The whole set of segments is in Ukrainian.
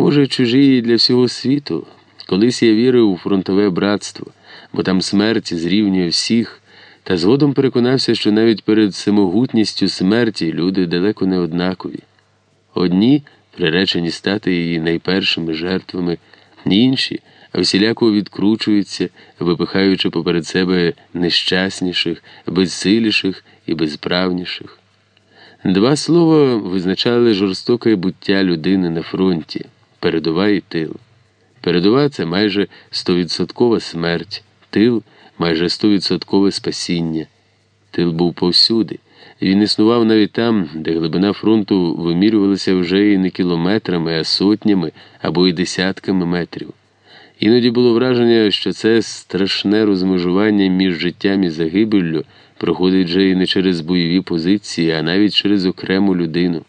Може, чужі для всього світу. Колись я вірив у фронтове братство, бо там смерть зрівнює всіх, та згодом переконався, що навіть перед самогутністю смерті люди далеко не однакові. Одні приречені стати її найпершими жертвами, інші всіляко відкручуються, випихаючи поперед себе нещасніших, безсиліших і безправніших. Два слова визначали жорстоке буття людини на фронті передова і тил. Передова це майже стовідсоткова смерть, тил майже стовідсоткове спасіння. Тил був повсюди. Він існував навіть там, де глибина фронту вимірювалася вже і не кілометрами, а сотнями або й десятками метрів. Іноді було враження, що це страшне розмежування між життям і загибеллю проходить вже і не через бойові позиції, а навіть через окрему людину.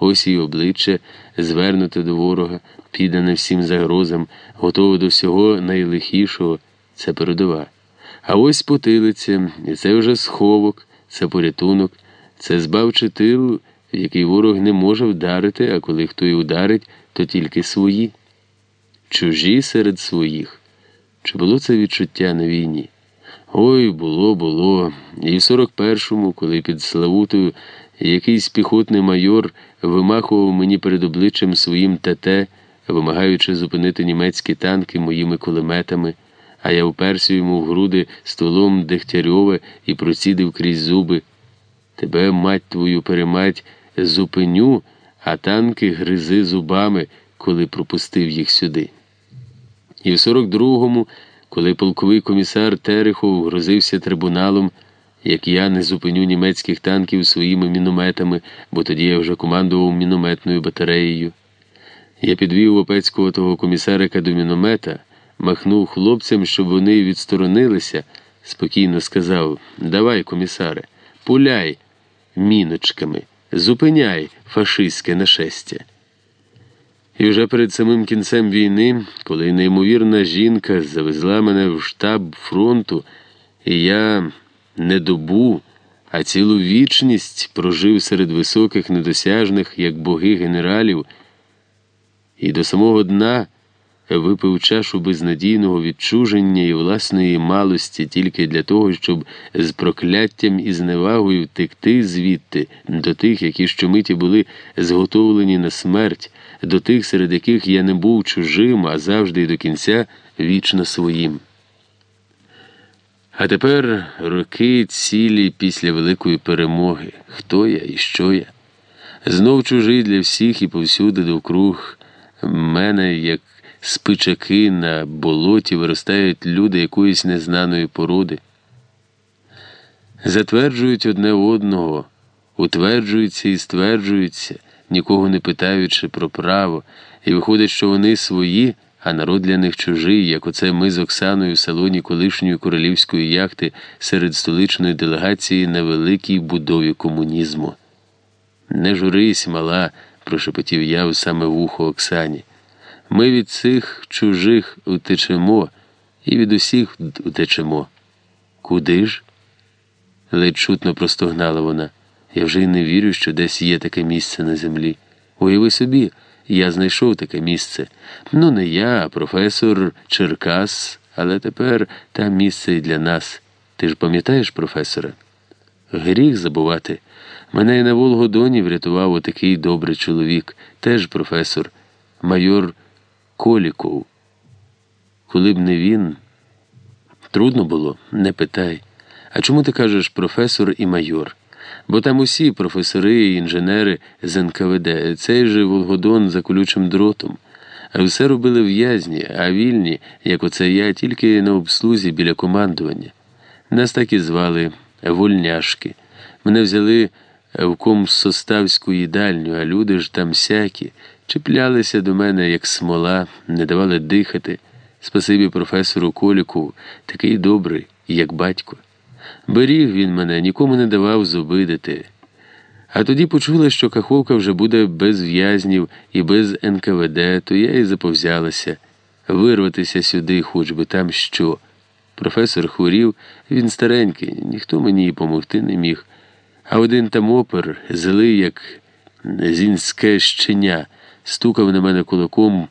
Ось її обличчя звернуте до ворога, піддане всім загрозам, готове до всього найлихішого це передова. А ось потилиця, і це вже сховок, це порятунок, це збавчий тил, який ворог не може вдарити, а коли хто й ударить, то тільки свої. Чужі серед своїх. Чи було це відчуття на війні? Ой, було, було. І в 41-му, коли під Славутою якийсь піхотний майор вимахував мені перед обличчям своїм ТТ, вимагаючи зупинити німецькі танки моїми кулеметами, а я вперся йому в груди стволом Дегтярьова і процідив крізь зуби. Тебе, мать твою, перемать, зупиню, а танки гризи зубами, коли пропустив їх сюди. І в 42-му, коли полковий комісар Терехов грозився трибуналом, як я не зупиню німецьких танків своїми мінометами, бо тоді я вже командував мінометною батареєю. Я підвів опецького того комісарика до міномета, махнув хлопцям, щоб вони відсторонилися, спокійно сказав: Давай, комісаре, пуляй міночками, зупиняй фашистське нашестя. І вже перед самим кінцем війни, коли неймовірна жінка завезла мене в штаб фронту, і я не добу, а цілу вічність прожив серед високих, недосяжних, як боги генералів, і до самого дна випив чашу безнадійного відчуження і власної малості тільки для того, щоб з прокляттям і зневагою втекти звідти до тих, які щомиті були зготовлені на смерть, до тих, серед яких я не був чужим, а завжди і до кінця вічно своїм. А тепер роки цілі після великої перемоги. Хто я і що я? Знов чужий для всіх і повсюди довкруг мене, як спичаки на болоті, виростають люди якоїсь незнаної породи. Затверджують одне одного, утверджуються і стверджуються, нікого не питаючи про право, і виходить, що вони свої а народ для них чужий, як оце ми з Оксаною в салоні колишньої королівської яхти серед столичної делегації на великій будові комунізму. Не журись, мала, прошепотів я у саме вухо Оксані. Ми від цих чужих утечемо і від усіх утечемо. Куди ж? ледь чутно простогнала вона. Я вже й не вірю, що десь є таке місце на землі. Уяви собі. Я знайшов таке місце. Ну, не я, а професор Черкас, але тепер там місце і для нас. Ти ж пам'ятаєш, професора? Гріх забувати. Мене і на Волгодоні врятував отакий добрий чоловік, теж професор, майор Коліков. Коли б не він, трудно було, не питай. А чому ти кажеш професор і майор? бо там усі професори і інженери з НКВД, цей же Волгодон за колючим дротом. Все робили в'язні, а вільні, як оце я, тільки на обслузі біля командування. Нас так і звали вольняшки. Мене взяли в комсоставську їдальню, а люди ж там всякі, чіплялися до мене, як смола, не давали дихати. Спасибі професору Коліку, такий добрий, як батько. Беріг він мене, нікому не давав зобидити. А тоді почула, що Каховка вже буде без в'язнів і без НКВД, то я і заповзялася вирватися сюди, хоч би там що. Професор хворів, він старенький, ніхто мені помогти не міг. А один там опер, злий, як зінське щеня, стукав на мене кулаком